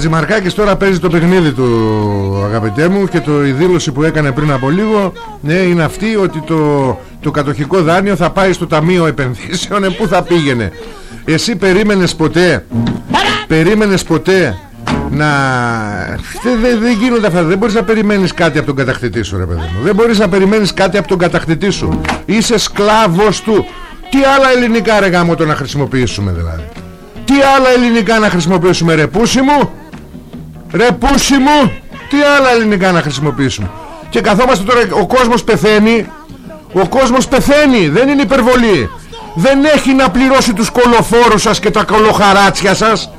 Χατζημαρκάκης τώρα παίζει το παιχνίδι του αγαπητέ μου και το, η δήλωση που έκανε πριν από λίγο ναι, είναι αυτή ότι το, το κατοχικό δάνειο θα πάει στο Ταμείο Επενδύσεων ε, πού θα πήγαινε; Εσύ περίμενες ποτέ περίμενες ποτέ να... Δεν δε, δε γίνονται αυτά. Δεν μπορείς να περιμένεις κάτι από τον κατακτητή σου ρε παιδί μου. Δεν μπορείς να περιμένεις κάτι από τον κατακτητή σου. Είσαι σκλάβος του. Τι άλλα ελληνικά ρε γάμο το να χρησιμοποιήσουμε δηλαδή. Τι άλλα ελληνικά να χρησιμοποιήσουμε ρε πούσι μου; Ρε πούσι μου. Τι άλλα ελληνικά να χρησιμοποιήσουμε. Και καθόμαστε τώρα ο κόσμος πεθαίνει. Ο κόσμος πεθαίνει. Δεν είναι υπερβολή. Δεν έχει να πληρώσει τους κολοφόρους σας και τα κολοχαράτσια σας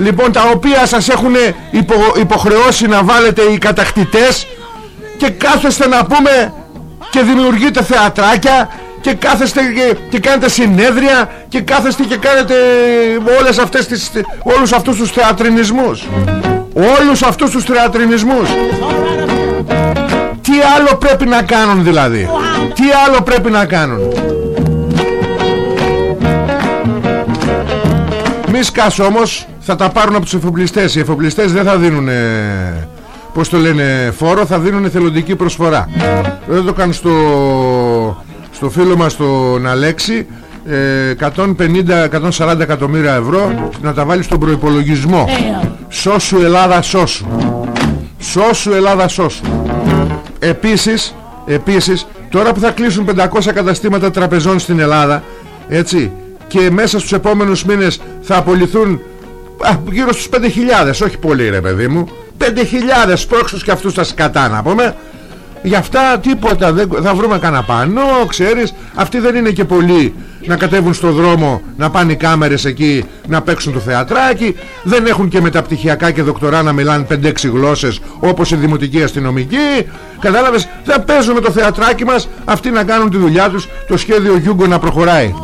λοιπόν τα οποία σας έχουν υπο, υποχρεώσει να βάλετε οι κατακτητές και κάθεστε να πούμε και δημιουργείτε θεατράκια και κάθεστε και, και κάνετε συνέδρια και κάθεστε και κάνετε όλες αυτές τις, όλους αυτούς τους θεατρινισμούς. Όλους αυτούς τους θεατρινισμούς. Τι άλλο πρέπει να κάνουν δηλαδή; Τι άλλο πρέπει να κάνουν; Μη σκάς όμως θα τα πάρουν από τους εφοπλιστές. Οι εφοπλιστές δεν θα δίνουν Πώς το λένε φόρο Θα δίνουν θελοντική προσφορά. Δεν το κάνουν στο, στο φίλο μας τον Αλέξη 150-140 εκατομμύρια ευρώ να τα βάλει στον προϋπολογισμό. Σώσου Ελλάδα σώσου. Σώσου Ελλάδα σώσου. Επίσης Επίσης τώρα που θα κλείσουν 500 καταστήματα τραπεζών στην Ελλάδα Έτσι και μέσα στους επόμενους μήνες θα απολυθούν α, γύρω στους 5.000 όχι πολύ ρε παιδί μου. 5.000 πρόξους και αυτούς τα σκατά να πούμε Γι' αυτά τίποτα δεν, θα βρούμε κανένα πανό ξέρεις. Αυτοί δεν είναι και πολλοί να κατέβουν στο δρόμο να πάνε οι κάμερες εκεί να παίξουν το θεατράκι. Δεν έχουν και μεταπτυχιακά και δοκτορά να μιλάνε 5-6 γλώσσες όπως η δημοτική αστυνομική. Κατάλαβες θα παίζουμε το θεατράκι μας αυτοί να κάνουν τη δουλειά τους το σχέδιο Γιούγκο να προχωράει.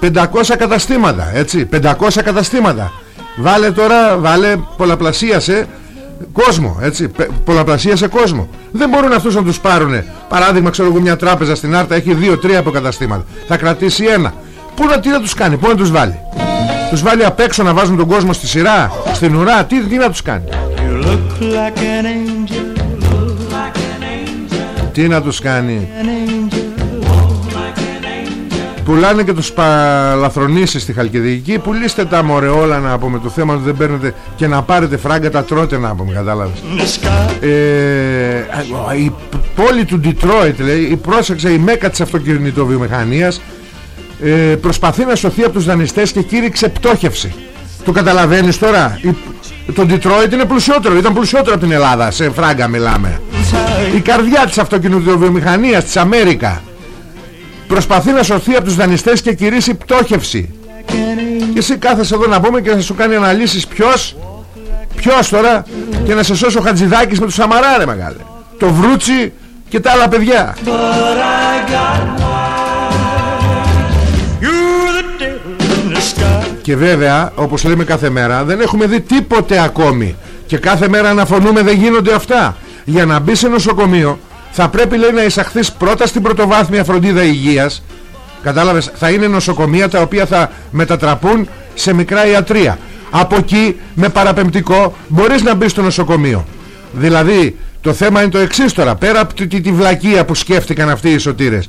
500 καταστήματα έτσι 500 καταστήματα βάλε τώρα βάλε πολλαπλασίασε κόσμο έτσι πολλαπλασίασε κόσμο. Δεν μπορούν αυτούς να τους πάρουν παράδειγμα ξέρω εγώ μια τράπεζα στην Άρτα έχει 2-3 αποκαταστήματα. Θα κρατήσει ένα. Πού να, τι να τους κάνει πού να τους βάλει; Τους βάλει απ' έξω να βάζουν τον κόσμο στη σειρά στην ουρά. Τι, τι να τους κάνει; Τι να τους κάνει; Πουλάνε και τους παλαθρονήσεις στη Χαλκιδική. Πουλήστε τα μωρεόλα να πούμε. Το θέμα ότι δεν παίρνετε Και να πάρετε φράγκα τα τρώτε να πούμε κατάλαβες. Ε, Η πόλη του Ντιτρόιτ λέει Η πρόσεξε η μέκα της αυτοκινητοβιομηχανίας ε, Προσπαθεί να σωθεί από τους δανειστές Και κήρυξε πτώχευση Το καταλαβαίνεις τώρα; Η, Το Ντιτρόιτ είναι πλουσιότερο Ήταν πλουσιότερο από την Ελλάδα. Σε φράγκα μιλάμε. Η καρδιά της αυτοκινητοβιομηχανίας Της Αμέρικα Προσπαθεί να σωθεί από τους δανειστές και κηρύσει πτώχευση. Και εσύ κάθεσαι εδώ να πούμε και να σου κάνει αναλύσεις ποιος Ποιος τώρα Και να σε σώσει ο Χατζηδάκης με του Σαμαρά ρε μεγάλε. Το Βρούτσι και τα άλλα παιδιά. Και βέβαια όπως λέμε κάθε μέρα Δεν έχουμε δει τίποτε ακόμη. Και κάθε μέρα αναφωνούμε δεν γίνονται αυτά. Για να μπει σε νοσοκομείο θα πρέπει λέει να εισαχθείς πρώτα στην πρωτοβάθμια φροντίδα υγείας. Κατάλαβες θα είναι νοσοκομεία τα οποία θα μετατραπούν σε μικρά ιατρία. Από εκεί με παραπεμπτικό μπορείς να μπεις στο νοσοκομείο. Δηλαδή το θέμα είναι το εξής τώρα. Πέρα από τη, τη, βλακεία που σκέφτηκαν αυτοί οι σωτήρες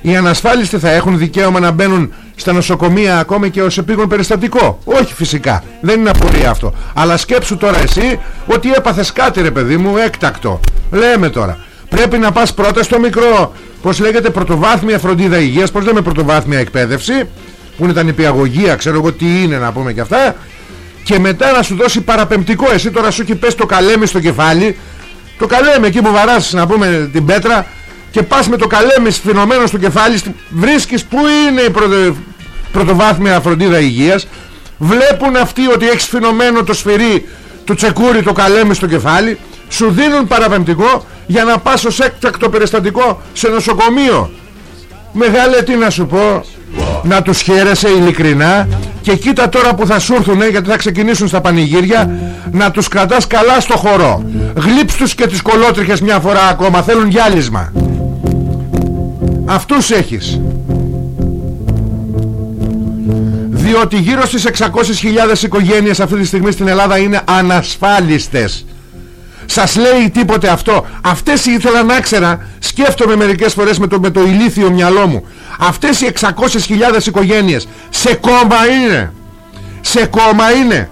οι ανασφάλιστοι θα έχουν δικαίωμα να μπαίνουν στα νοσοκομεία ακόμη και ως επίγον περιστατικό; Όχι φυσικά. Δεν είναι απορία αυτό. Αλλά σκέψου τώρα εσύ ότι έπαθες κάτι ρε παιδί μου έκτακτο. Λέμε τώρα Πρέπει να πας πρώτα στο μικρό. Πώς λέγεται πρωτοβάθμια φροντίδα υγείας. Πώς λέμε πρωτοβάθμια εκπαίδευση Που είναι τα νηπιαγωγεία ξέρω εγώ τι είναι να πούμε και αυτά. Και μετά να σου δώσει παραπεμπτικό. Εσύ τώρα σου έχει πέσει το καλέμι στο κεφάλι. Το καλέμι εκεί που βαράς να πούμε την πέτρα. Και πας με το καλέμι σφινωμένο στο κεφάλι Βρίσκεις που είναι η πρωτο... πρωτοβάθμια φροντίδα υγείας. Βλέπουν αυτοί ότι έχεις σφινωμένο το σφυρί του τσεκούρι το καλέμι στο κεφάλι. Σου δίνουν παραπεμπτικό για να πας ως έκτακτο περιστατικό σε νοσοκομείο. Μεγάλε τι να σου πω. Να τους χαίρεσαι ειλικρινά. Και κοίτα τώρα που θα σου έρθουν Γιατί θα ξεκινήσουν στα πανηγύρια Να τους κρατάς καλά στο χορό. Γλύψ τους και τις κολότριχες μια φορά ακόμα. Θέλουν γυάλισμα. Αυτούς έχεις. Διότι γύρω στις 600.000 οικογένειες αυτή τη στιγμή στην Ελλάδα είναι ανασφάλιστες Σας λέει τίποτε αυτό. Αυτές ήθελα να ξέρα Σκέφτομαι μερικές φορές με το, με το ηλίθιο μυαλό μου. Αυτές οι 600.000 οικογένειες Σε κόμμα είναι. Σε κόμμα είναι.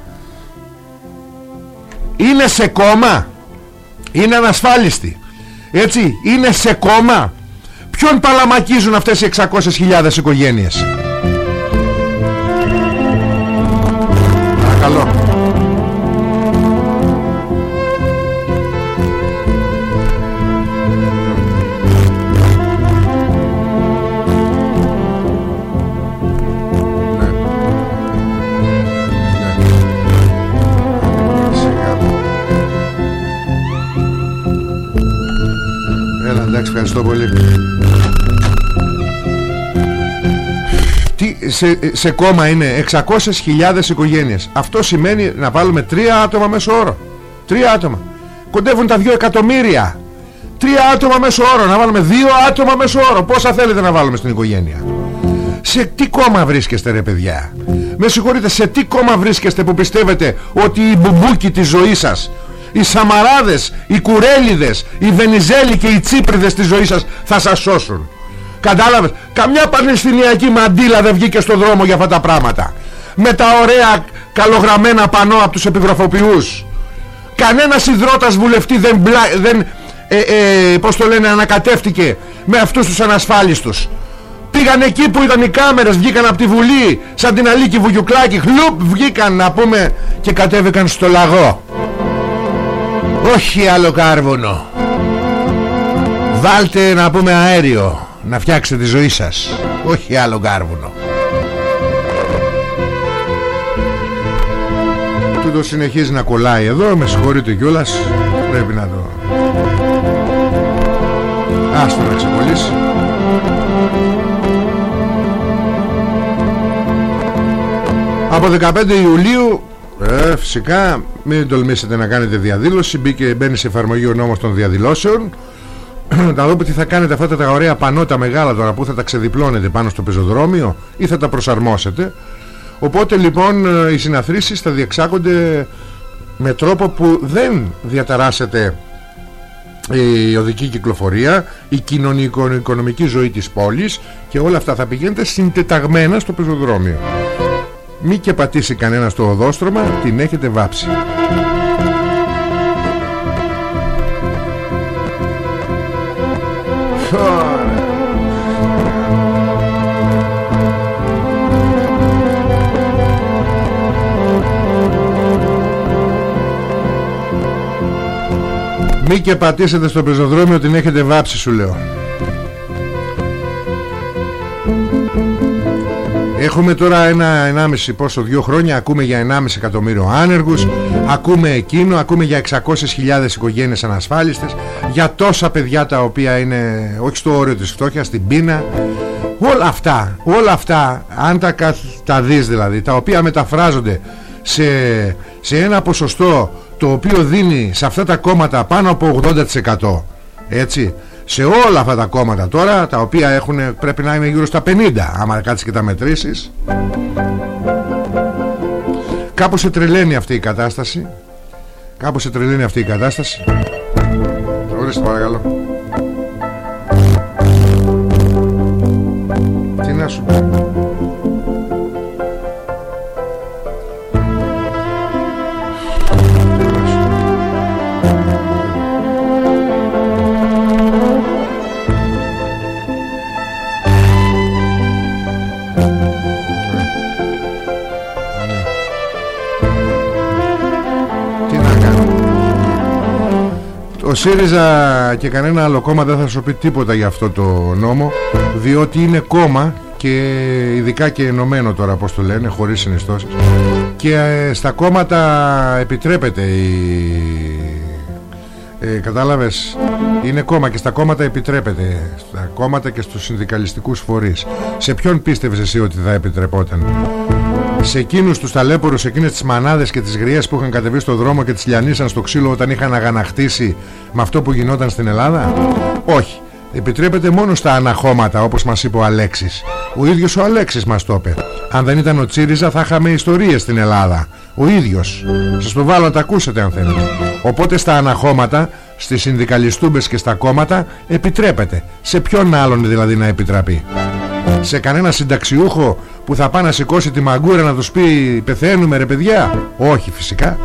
Είναι σε κόμμα. Είναι ανασφάλιστοι. Έτσι είναι σε κόμμα. Ποιον παλαμακίζουν αυτές οι 600.000 οικογένειες; Παρακαλώ ευχαριστώ πολύ. Τι, σε, σε κόμμα είναι 600.000 οικογένειες. Αυτό σημαίνει να βάλουμε τρία άτομα μέσω όρο. Τρία άτομα. Κοντεύουν τα 2 εκατομμύρια. Τρία άτομα μέσω όρο. Να βάλουμε δύο άτομα μέσω όρο. Πόσα θέλετε να βάλουμε στην οικογένεια; Σε τι κόμμα βρίσκεστε ρε παιδιά; Με συγχωρείτε σε τι κόμμα βρίσκεστε που πιστεύετε Ότι οι μπουμπούκοι της ζωής σας οι Σαμαράδες, οι Κουρέλιδες, οι Βενιζέλοι και οι Τσίπριδες της ζωής σας θα σας σώσουν. Κατάλαβες, καμιά πανελληνιακή μαντήλα δεν βγήκε στο δρόμο για αυτά τα πράγματα. Με τα ωραία καλογραμμένα πανό από τους επιγραφοποιούς. Κανένας υδρότας βουλευτή δεν, μπλα, δεν ε, ε, πώς το λένε, ανακατεύτηκε με αυτούς τους ανασφάλιστους. Πήγαν εκεί που ήταν οι κάμερες, βγήκαν από τη Βουλή, σαν την Αλίκη Βουγιουκλάκη, χλουπ, βγήκαν να πούμε και κατέβηκαν στο λαγό. Όχι άλλο κάρβουνο. Βάλτε να πούμε αέριο Να φτιάξετε τη ζωή σας. Όχι άλλο κάρβουνο. Τούτο συνεχίζει να κολλάει εδώ Με συγχωρείτε κιόλας. Πρέπει να το Άστο να ξεκολλήσει Από 15 Ιουλίου ε, φυσικά μην τολμήσετε να κάνετε διαδήλωση. Μπήκε, μπαίνει σε εφαρμογή ο νόμος των διαδηλώσεων. Να δούμε τι θα κάνετε αυτά τα ωραία πανότα μεγάλα τώρα Που θα τα ξεδιπλώνετε πάνω στο πεζοδρόμιο Ή θα τα προσαρμόσετε. Οπότε λοιπόν ε, οι συναθρήσεις θα διεξάγονται Με τρόπο που δεν διαταράσσεται η οδική κυκλοφορία, η κοινωνικο-οικονομική ζωή της πόλης και όλα αυτά θα πηγαίνετε συντεταγμένα στο πεζοδρόμιο. Μη και πατήσει κανένα στο οδόστρωμα Την έχετε βάψει. Μη και πατήσετε στο πεζοδρόμιο Την έχετε βάψει σου λέω Έχουμε τώρα ένα, ενάμιση πόσο, δύο χρόνια Ακούμε για 1,5 εκατομμύριο άνεργους Ακούμε εκείνο, ακούμε για 600.000 οικογένειες ανασφάλιστες Για τόσα παιδιά τα οποία είναι Όχι στο όριο της φτώχειας, στην πείνα. Όλα αυτά, όλα αυτά Αν τα, τα δεις δηλαδή Τα οποία μεταφράζονται σε, σε ένα ποσοστό Το οποίο δίνει σε αυτά τα κόμματα Πάνω από 80% Έτσι σε όλα αυτά τα κόμματα τώρα τα οποία έχουν, πρέπει να είναι γύρω στα 50 άμα κάτσεις και τα μετρήσεις. Κάπως σε τρελαίνει αυτή η κατάσταση. Κάπως σε τρελαίνει αυτή η κατάσταση. Ορίστε παρακαλώ. Τι να σου πω ΣΥΡΙΖΑ και κανένα άλλο κόμμα δεν θα σου πει τίποτα για αυτό το νόμο διότι είναι κόμμα και ειδικά και ενωμένο τώρα πως το λένε χωρίς συνιστώσεις. Και ε, στα κόμματα επιτρέπεται η... Ε, κατάλαβες είναι κόμμα και στα κόμματα επιτρέπεται στα κόμματα και στους συνδικαλιστικούς φορείς. Σε ποιον πίστευες εσύ ότι θα επιτρεπόταν σε εκείνους τους ταλέπορους, σε εκείνες τις μανάδες και τις γριές που είχαν κατεβεί στο δρόμο και τις λιανίσαν στο ξύλο όταν είχαν αγαναχτίσει με αυτό που γινόταν στην Ελλάδα; Όχι. Επιτρέπεται μόνο στα αναχώματα όπως μας είπε ο Αλέξης. Ο ίδιος ο Αλέξης μας το είπε. Αν δεν ήταν ο Τσίριζα θα είχαμε ιστορίες στην Ελλάδα. Ο ίδιος. Σας το βάλω να τα ακούσετε αν θέλετε. Οπότε στα αναχώματα Στις συνδικαλιστούμπες και στα κόμματα Επιτρέπεται. Σε ποιον άλλον δηλαδή να επιτραπεί; Σε κανένα συνταξιούχο που θα πάει να σηκώσει τη μαγκούρα να τους πει πεθαίνουμε ρε παιδιά όχι φυσικά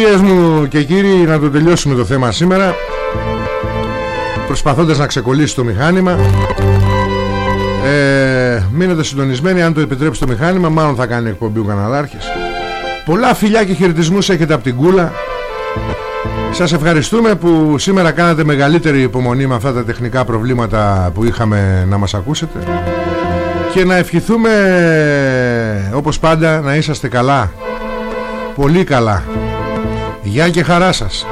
Κυρίες μου και κύριοι να το τελειώσουμε το θέμα σήμερα Προσπαθώντας να ξεκολλήσει το μηχάνημα. Ε, Μείνετε συντονισμένοι Αν το επιτρέψει το μηχάνημα Μάλλον θα κάνει εκπομπή ο καναλάρχης. Πολλά φιλιά και χαιρετισμούς έχετε από την κούλα. Σας ευχαριστούμε που σήμερα κάνατε μεγαλύτερη υπομονή Με αυτά τα τεχνικά προβλήματα που είχαμε να μας ακούσετε. Και να ευχηθούμε Όπως πάντα να είσαστε καλά. Πολύ καλά Γεια και χαρά σας